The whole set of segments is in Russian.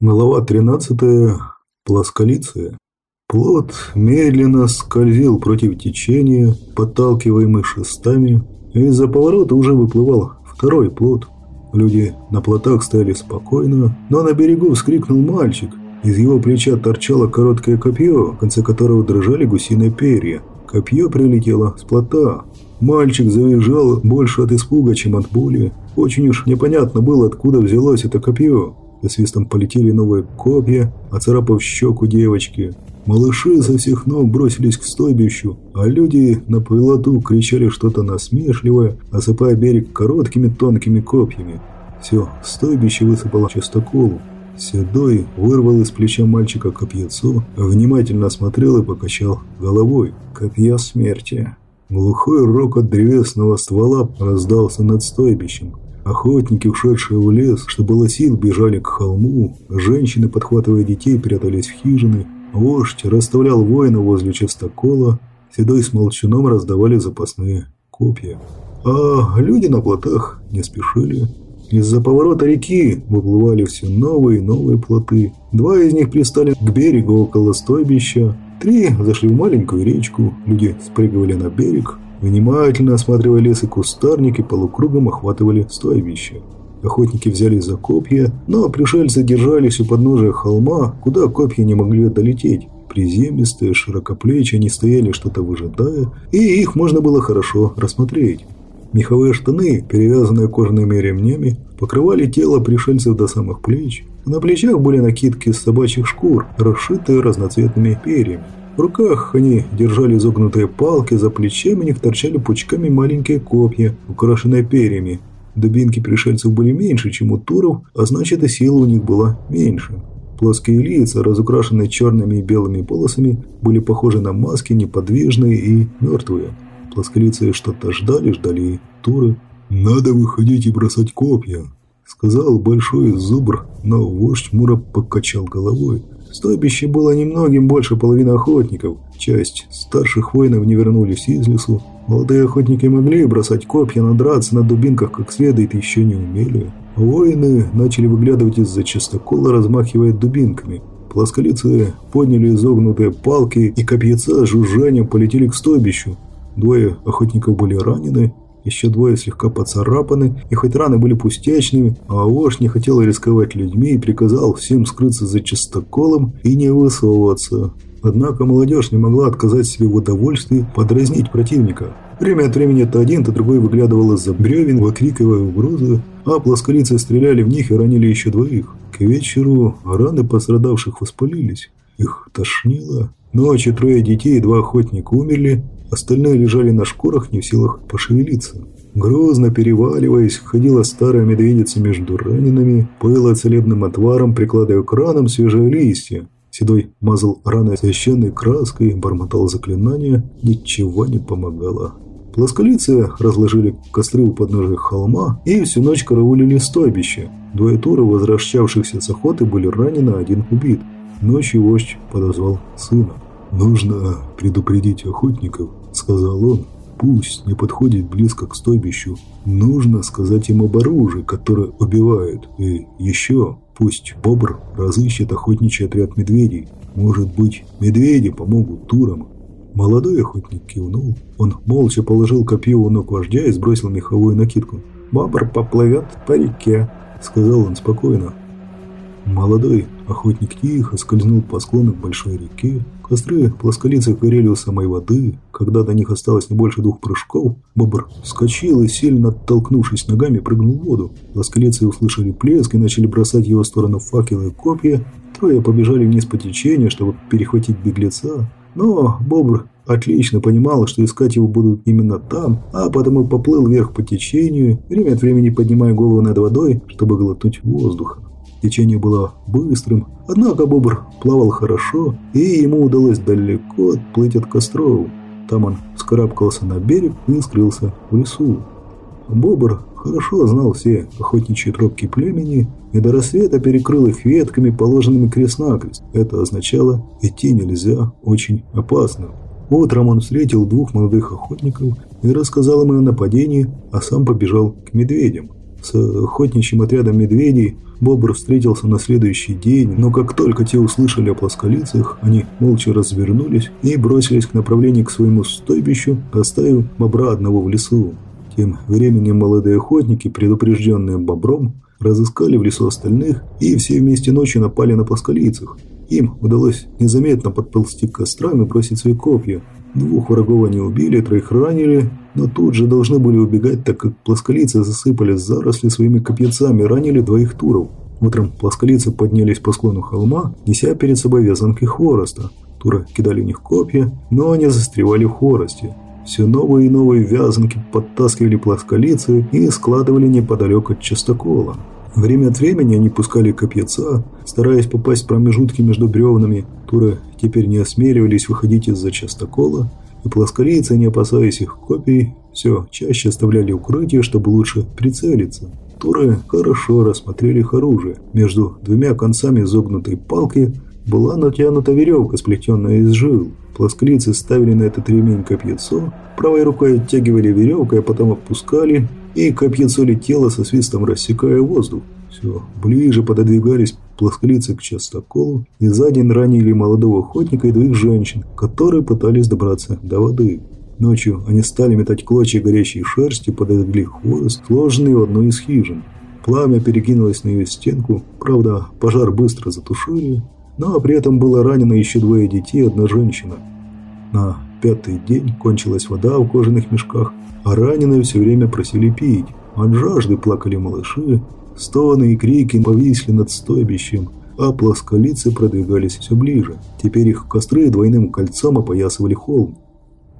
Глава 13. Плосколиция. Плот медленно скользил против течения, подталкиваемый шестами. Из-за поворота уже выплывал второй плот. Люди на плотах стояли спокойно, но на берегу вскрикнул мальчик. Из его плеча торчало короткое копье, в конце которого дрожали гусиные перья. Копье прилетело с плота. Мальчик завизжал больше от испуга, чем от боли. Очень уж непонятно было, откуда взялось это копье. За свистом полетели новые копья, оцарапав щеку девочки. Малыши со всех ног бросились к стойбищу, а люди на плоту кричали что-то насмешливое, осыпая берег короткими тонкими копьями. Все, стойбище высыпало частоколу. Седой вырвал из плеча мальчика копьецо, внимательно осмотрел и покачал головой. Копья смерти. Глухой рокот древесного ствола раздался над стойбищем. Охотники, ушедшие в лес, что было сил, бежали к холму. Женщины, подхватывая детей, прятались в хижины. Вождь расставлял воина возле частокола. Седой с молчаном раздавали запасные копья. А люди на плотах не спешили. Из-за поворота реки выплывали все новые и новые плоты. Два из них пристали к берегу около стойбища. Три зашли в маленькую речку. Люди спрыгивали на берег, Внимательно осматривая лес и кустарники, полукругом охватывали стойбище. Охотники взяли за копья, но пришельцы держались у подножия холма, куда копья не могли долететь. Приземистые, широкоплечие, они стояли что-то выжидая, и их можно было хорошо рассмотреть. Меховые штаны, перевязанные кожаными ремнями, покрывали тело пришельцев до самых плеч. На плечах были накидки из собачьих шкур, расшитые разноцветными перьями. В руках они держали изогнутые палки, за плечами у них торчали пучками маленькие копья, украшенные перьями. Дубинки пришельцев были меньше, чем у туров, а значит и сила у них была меньше. Плоские лица, разукрашенные черными и белыми полосами, были похожи на маски, неподвижные и мертвые. Плосколицые что-то ждали, ждали туры. «Надо выходить и бросать копья», — сказал большой зубр, но вождь Мура покачал головой. Стойбище было немногим больше половины охотников. Часть старших воинов не вернулись из лесу. Молодые охотники могли бросать копья, но драться на дубинках как следует еще не умели. Воины начали выглядывать из-за частокола, размахивая дубинками. Плосколицы подняли изогнутые палки и копьяца с жужжанием полетели к стойбищу. Двое охотников были ранены, еще двое слегка поцарапаны, и хоть раны были пустячными, а не хотел рисковать людьми и приказал всем скрыться за чистоколом и не высовываться. Однако молодежь не могла отказать себе в удовольствии подразнить противника. Время от времени то один, то другой выглядывал из-за бревен, выкрикивая угрозы, а плосколицы стреляли в них и ранили еще двоих. К вечеру раны пострадавших воспалились. Их тошнило. Ночью трое детей и два охотника умерли, Остальные лежали на шкурах, не в силах пошевелиться. Грозно переваливаясь, ходила старая медведица между ранеными, поила целебным отваром, прикладывая к ранам свежие листья. Седой мазал раны священной краской, бормотал заклинания, ничего не помогало. Плосколицы разложили костры у подножия холма и всю ночь караулили стойбище. Двое тура, возвращавшихся с охоты, были ранены, один убит. Ночью вождь подозвал сына. «Нужно предупредить охотников», — сказал он. «Пусть не подходит близко к стойбищу. Нужно сказать им об оружии, которое убивают. И еще пусть бобр разыщет охотничий отряд медведей. Может быть, медведи помогут турам». Молодой охотник кивнул. Он молча положил копье у ног вождя и сбросил меховую накидку. «Бобр поплывет по реке», — сказал он спокойно. Молодой охотник тихо скользнул по склону большой реке. Костры плосколицых горели у самой воды. Когда до них осталось не больше двух прыжков, бобр вскочил и, сильно оттолкнувшись ногами, прыгнул в воду. Плосколицы услышали плеск и начали бросать в его сторону факелы и копья. Трое побежали вниз по течению, чтобы перехватить беглеца. Но бобр отлично понимал, что искать его будут именно там, а потому поплыл вверх по течению, время от времени поднимая голову над водой, чтобы глотнуть воздуха. Течение было быстрым, однако бобр плавал хорошо, и ему удалось далеко отплыть от костров. Там он скарабкался на берег и скрылся в лесу. Бобр хорошо знал все охотничьи тропки племени и до рассвета перекрыл их ветками, положенными крест-накрест. Это означало, идти нельзя, очень опасно. Утром он встретил двух молодых охотников и рассказал им о нападении, а сам побежал к медведям. С охотничьим отрядом медведей Бобр встретился на следующий день, но как только те услышали о плосколицах, они молча развернулись и бросились к направлению к своему стойбищу, оставив бобра одного в лесу. Тем временем молодые охотники, предупрежденные бобром, разыскали в лесу остальных и все вместе ночью напали на плосколицах. Им удалось незаметно подползти к кострам и бросить свои копья. Двух врагов они убили, троих ранили, но тут же должны были убегать, так как плосколицы засыпали заросли своими копьяцами, ранили двоих туров. Утром плосколицы поднялись по склону холма, неся перед собой вязанки хвороста. Туры кидали в них копья, но они застревали в хворосте. Все новые и новые вязанки подтаскивали плосколицы и складывали неподалеку от частокола. Время от времени они пускали копьяца, стараясь попасть в промежутки между бревнами. Туры теперь не осмеливались выходить из-за частокола, и плоскорейцы, не опасаясь их копий, все чаще оставляли укрытие, чтобы лучше прицелиться. Туры хорошо рассмотрели их оружие. Между двумя концами изогнутой палки была натянута веревка, сплетенная из жил. Плосколицы ставили на этот ремень копьецо, правой рукой оттягивали веревку, а потом опускали, и копьецо летело со свистом рассекая воздух. Все, ближе пододвигались плосколицы к частоколу и за день ранили молодого охотника и двух женщин, которые пытались добраться до воды. Ночью они стали метать клочья горящей шерсти, подожгли хворост, сложенный в одну из хижин. Пламя перекинулось на ее стенку, правда, пожар быстро затушили, но при этом было ранено еще двое детей и одна женщина. На пятый день кончилась вода в кожаных мешках, а раненые все время просили пить. От жажды плакали малыши, стоны и крики повисли над стойбищем, а плосколицы продвигались все ближе. Теперь их костры двойным кольцом опоясывали холм.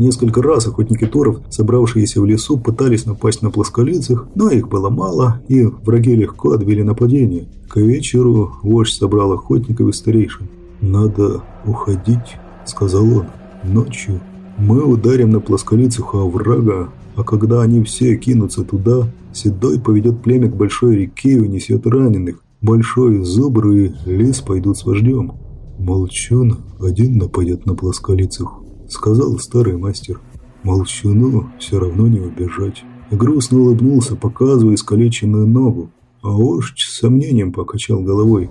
Несколько раз охотники Торов, собравшиеся в лесу, пытались напасть на плосколицах, но их было мало, и враги легко отбили нападение. К вечеру вождь собрал охотников и старейшин. «Надо уходить», — сказал он. «Ночью мы ударим на плосколицах врага, а когда они все кинутся туда, Седой поведет племя к большой реке и унесет раненых. Большой зубр и лис пойдут с вождем. Молчун один нападет на плосколицах сказал старый мастер. Молчуну все равно не убежать. Грустно улыбнулся, показывая искалеченную ногу, а вождь с сомнением покачал головой.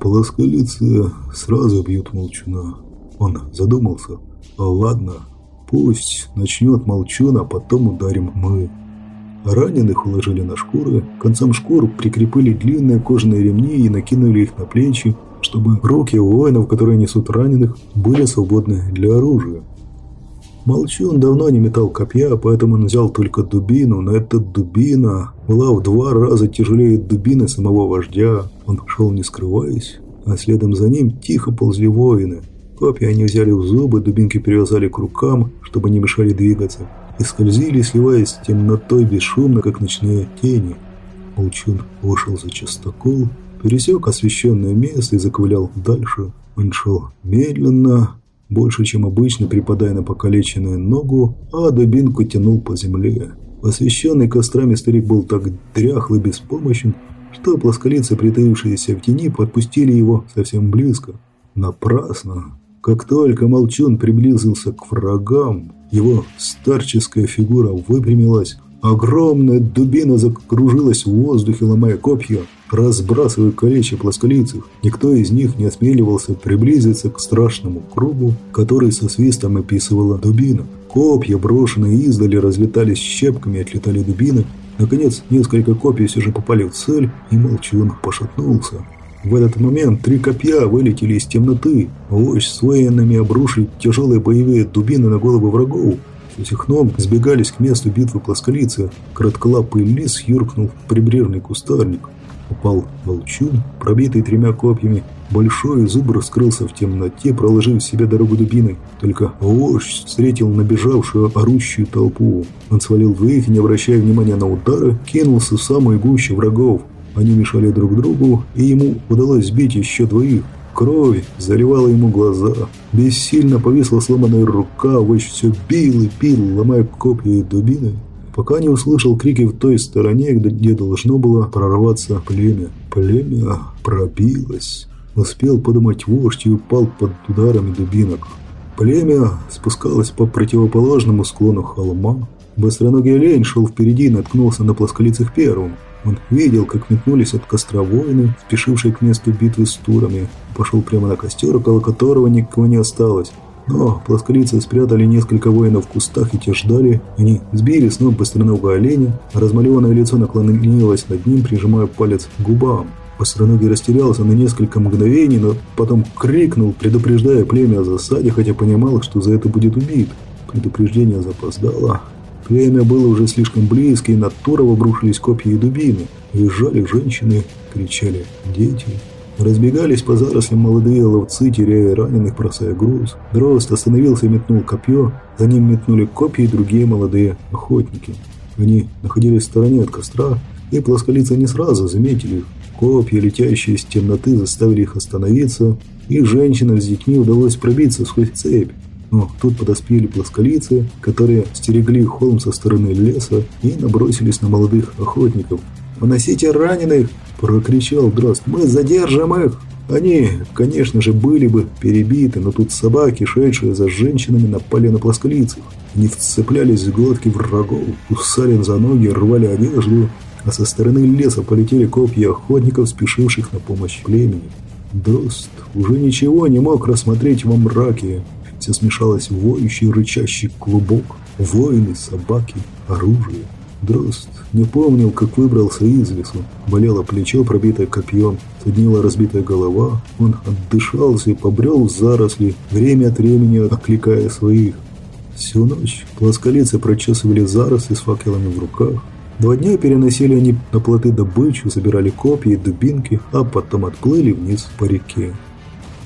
Плосколицы сразу бьют молчуна. Он задумался. А ладно, пусть начнет молчун, а потом ударим мы. Раненых уложили на шкуры, концам шкур прикрепили длинные кожаные ремни и накинули их на плечи, чтобы руки воинов, которые несут раненых, были свободны для оружия. Молчун давно не метал копья, поэтому он взял только дубину, но эта дубина была в два раза тяжелее дубины самого вождя. Он шел не скрываясь, а следом за ним тихо ползли воины. Копья они взяли в зубы, дубинки перевязали к рукам, чтобы не мешали двигаться, и скользили, сливаясь с темнотой бесшумно, как ночные тени. Молчун вышел за частокол, пересек освещенное место и заковылял дальше. Он шел медленно, больше, чем обычно, припадая на покалеченную ногу, а дубинку тянул по земле. Освещенный кострами старик был так дряхлый и беспомощен, что плосколицы, притаившиеся в тени, подпустили его совсем близко. Напрасно. Как только Молчун приблизился к врагам, его старческая фигура выпрямилась, огромная дубина закружилась в воздухе, ломая копья – разбрасывая колечи плосколицых. Никто из них не осмеливался приблизиться к страшному кругу, который со свистом описывала дубина. Копья, брошенные издали, разлетались щепками отлетали дубины. Наконец, несколько копий все же попали в цель, и Молчун пошатнулся. В этот момент три копья вылетели из темноты. Вождь с воинами обрушили тяжелые боевые дубины на головы врагов. Ног сбегались к месту битвы плосколицы. Кратколапый лис юркнул в прибрежный кустарник упал волчун, пробитый тремя копьями. Большой зуб раскрылся в темноте, проложив себе дорогу дубиной. Только вождь встретил набежавшую орущую толпу. Он свалил двоих, не обращая внимания на удары, кинулся в самую гущу врагов. Они мешали друг другу, и ему удалось сбить еще двоих. Кровь заливала ему глаза. Бессильно повисла сломанная рука, вождь все бил и пил, ломая копья и дубины пока не услышал крики в той стороне, где должно было прорваться племя. Племя пробилось. Успел подумать вождь и упал под ударами дубинок. Племя спускалось по противоположному склону холма. Быстроногий олень шел впереди и наткнулся на плосколицых первым. Он видел, как метнулись от костра воины, спешившие к месту битвы с турами. Пошел прямо на костер, около которого никого не осталось. Но плосколицы спрятали несколько воинов в кустах и те ждали. Они сбили с ног быстроногого оленя, а размалеванное лицо наклонилось над ним, прижимая палец к губам. Быстроногий растерялся на несколько мгновений, но потом крикнул, предупреждая племя о засаде, хотя понимал, что за это будет убит. Предупреждение запоздало. Племя было уже слишком близко, и на Турова обрушились копья и дубины. Визжали женщины, кричали дети. Разбегались по зарослям молодые ловцы, теряя раненых, бросая груз. Дрозд остановился и метнул копье. За ним метнули копья и другие молодые охотники. Они находились в стороне от костра, и плосколицы не сразу заметили их. Копья, летящие из темноты, заставили их остановиться, и женщинам с детьми удалось пробиться сквозь цепь. Но тут подоспели плосколицы, которые стерегли холм со стороны леса и набросились на молодых охотников. «Уносите раненых!» Прокричал Дрозд. «Мы задержим их!» Они, конечно же, были бы перебиты, но тут собаки, шедшие за женщинами, напали на плосколицах. Они вцеплялись в глотки врагов, кусали за ноги, рвали одежду, а со стороны леса полетели копья охотников, спешивших на помощь племени. Дрозд уже ничего не мог рассмотреть во мраке. Все смешалось воющий рычащий клубок. Воины, собаки, оружие. Дрозд не помнил, как выбрался из лесу. Болело плечо, пробитое копьем, соднила разбитая голова. Он отдышался и побрел в заросли, время от времени окликая своих. Всю ночь плосколицы прочесывали заросли с факелами в руках. Два дня переносили они на плоты добычу, забирали копья и дубинки, а потом отплыли вниз по реке.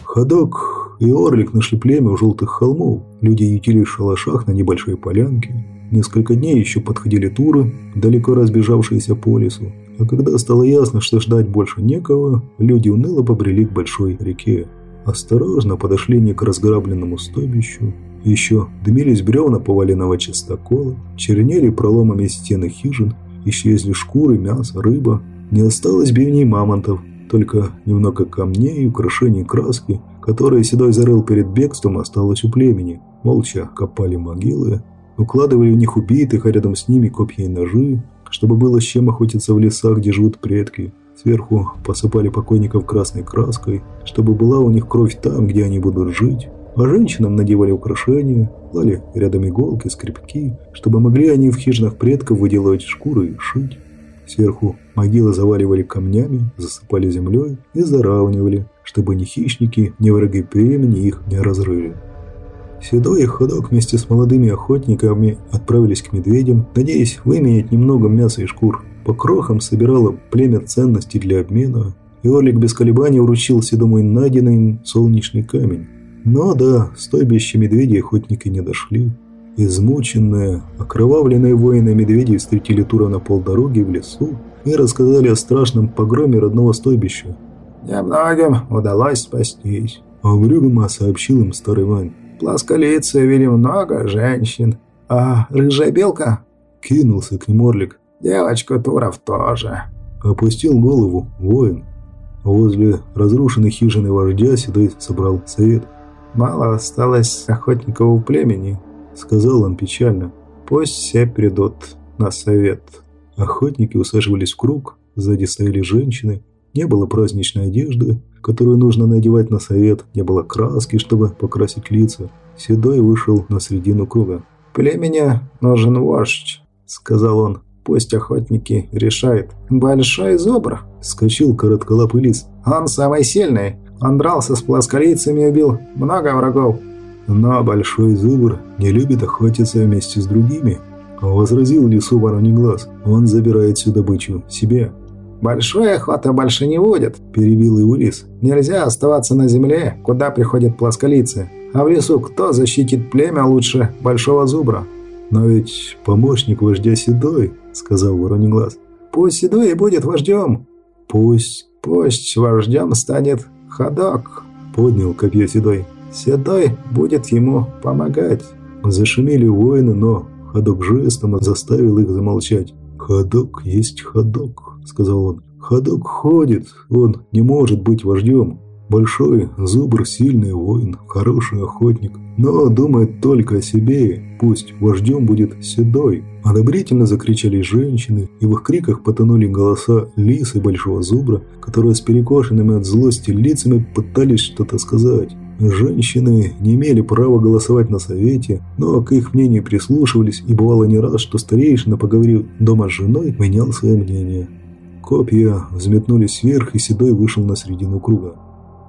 Ходок и Орлик нашли племя у желтых холмов. Люди ютились в шалашах на небольшой полянке. Несколько дней еще подходили туры, далеко разбежавшиеся по лесу. А когда стало ясно, что ждать больше некого, люди уныло побрели к большой реке. Осторожно подошли не к разграбленному стойбищу. Еще дымились бревна поваленного частокола, чернели проломами стены хижин, исчезли шкуры, мясо, рыба. Не осталось бивней мамонтов, только немного камней и украшений краски, которые Седой зарыл перед бегством, осталось у племени. Молча копали могилы, Укладывали в них убитых, а рядом с ними копья и ножи, чтобы было с чем охотиться в лесах, где живут предки. Сверху посыпали покойников красной краской, чтобы была у них кровь там, где они будут жить. А женщинам надевали украшения, клали рядом иголки, скребки, чтобы могли они в хижинах предков выделывать шкуры и шить. Сверху могилы заваливали камнями, засыпали землей и заравнивали, чтобы ни хищники, ни враги племени их не разрыли. Седой и Ходок вместе с молодыми охотниками отправились к медведям, надеясь выменять немного мяса и шкур. По крохам собирало племя ценностей для обмена, и Орлик без колебаний вручил Седому найденный им солнечный камень. Но да, стойбище медведей охотники не дошли. Измученные, окровавленные воины медведей встретили Тура на полдороги в лесу и рассказали о страшном погроме родного стойбища. «Немногим удалось спастись», — угрюмо сообщил им старый Вань. Плосколицы вели много женщин. А рыжая белка?» Кинулся к нему Орлик. «Девочка Туров тоже». Опустил голову воин. Возле разрушенной хижины вождя Седой собрал совет. «Мало осталось охотников у племени», — сказал он печально. «Пусть все придут на совет». Охотники усаживались в круг, сзади стояли женщины. Не было праздничной одежды, которую нужно надевать на совет, не было краски, чтобы покрасить лица. Седой вышел на середину круга. «Племени нужен вождь», — сказал он. «Пусть охотники решают. Большой зубр», — скачил коротколапый лис. «Он самый сильный. Он дрался с плосколицами и убил много врагов». «Но большой зубр не любит охотиться вместе с другими», — возразил лису вороний глаз. «Он забирает всю добычу себе». «Большой охоты больше не будет», – перебил лис. «Нельзя оставаться на земле, куда приходят плосколицы. А в лесу кто защитит племя лучше большого зубра?» «Но ведь помощник вождя Седой», – сказал Вороний Глаз. «Пусть Седой и будет вождем». «Пусть...» «Пусть вождем станет Ходок», – поднял копье Седой. «Седой будет ему помогать». Зашумели воины, но Ходок жестом заставил их замолчать. «Ходок есть ходок», — сказал он. «Ходок ходит, он не может быть вождем. Большой зубр – сильный воин, хороший охотник, но думает только о себе. Пусть вождем будет седой. Одобрительно закричали женщины, и в их криках потонули голоса лис и большого зубра, которые с перекошенными от злости лицами пытались что-то сказать. Женщины не имели права голосовать на совете, но к их мнению прислушивались, и бывало не раз, что старейшина, поговорив дома с женой, менял свое мнение. Копья взметнулись вверх, и Седой вышел на середину круга.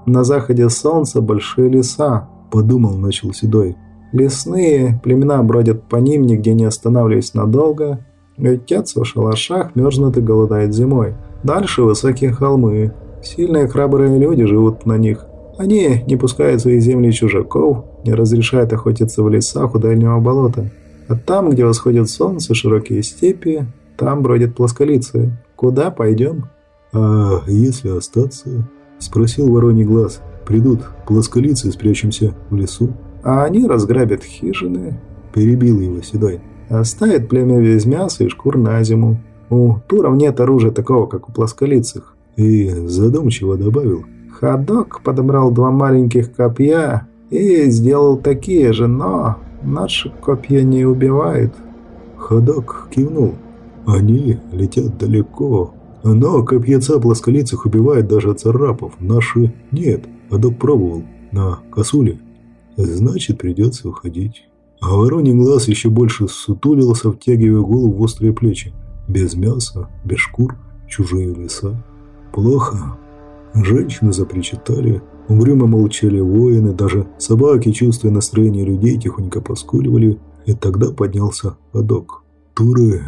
«На заходе солнца большие леса», – подумал, начал Седой. «Лесные племена бродят по ним, нигде не останавливаясь надолго, ютятся в шалашах, мерзнут и голодают зимой. Дальше высокие холмы. Сильные храбрые люди живут на них. Они не пускают свои земли чужаков, не разрешают охотиться в лесах у дальнего болота. А там, где восходит солнце, широкие степи, там бродят плосколицы. Куда пойдем?» «А если остаться?» – спросил вороний глаз. «Придут плосколицы, спрячемся в лесу». «А они разграбят хижины», – перебил его Седой. «Оставят племя без мяса и шкур на зиму. У туров нет оружия такого, как у плосколицых». И задумчиво добавил – Ходок подобрал два маленьких копья и сделал такие же, но наши копья не убивают. Ходок кивнул. Они летят далеко. Но копьяца плосколицых убивает даже царапов. Наши нет. Ходок пробовал. На косуле. Значит, придется уходить. А вороний глаз еще больше сутулился, втягивая голову в острые плечи. Без мяса, без шкур, чужие леса. Плохо, Женщины запричитали, угрюмо молчали воины, даже собаки, чувствуя настроение людей, тихонько поскуливали, и тогда поднялся ходок. Туры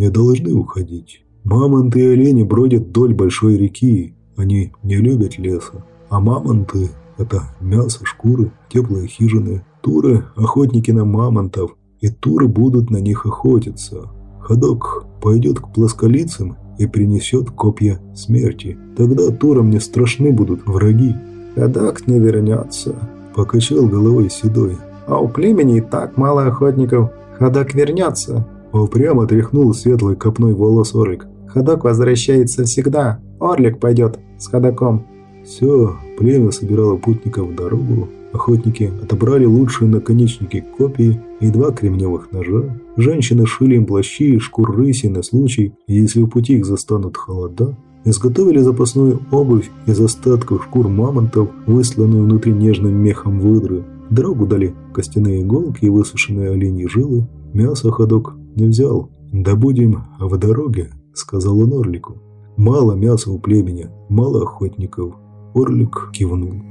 не должны уходить. Мамонты и олени бродят вдоль большой реки, они не любят леса. А мамонты – это мясо, шкуры, теплые хижины. Туры – охотники на мамонтов, и туры будут на них охотиться. Ходок пойдет к плосколицам и принесет копья смерти. Тогда турам не страшны будут враги. Ходок не вернется, покачал головой седой. А у племени и так мало охотников. Ходок вернется. Упрямо тряхнул светлой копной волос Орлик. Ходок возвращается всегда. Орлик пойдет с ходоком. Все, племя собирало путников в дорогу. Охотники отобрали лучшие наконечники копий и два кремневых ножа. Женщины шили им плащи и шкур рыси на случай, если в пути их застанут холода. Изготовили запасную обувь из остатков шкур мамонтов, высланную внутри нежным мехом выдры. Дорогу дали костяные иголки и высушенные оленьи жилы. Мясо ходок не взял. «Да будем в дороге», — сказал он Орлику. «Мало мяса у племени, мало охотников». Орлик кивнул.